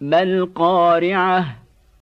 ما القارعة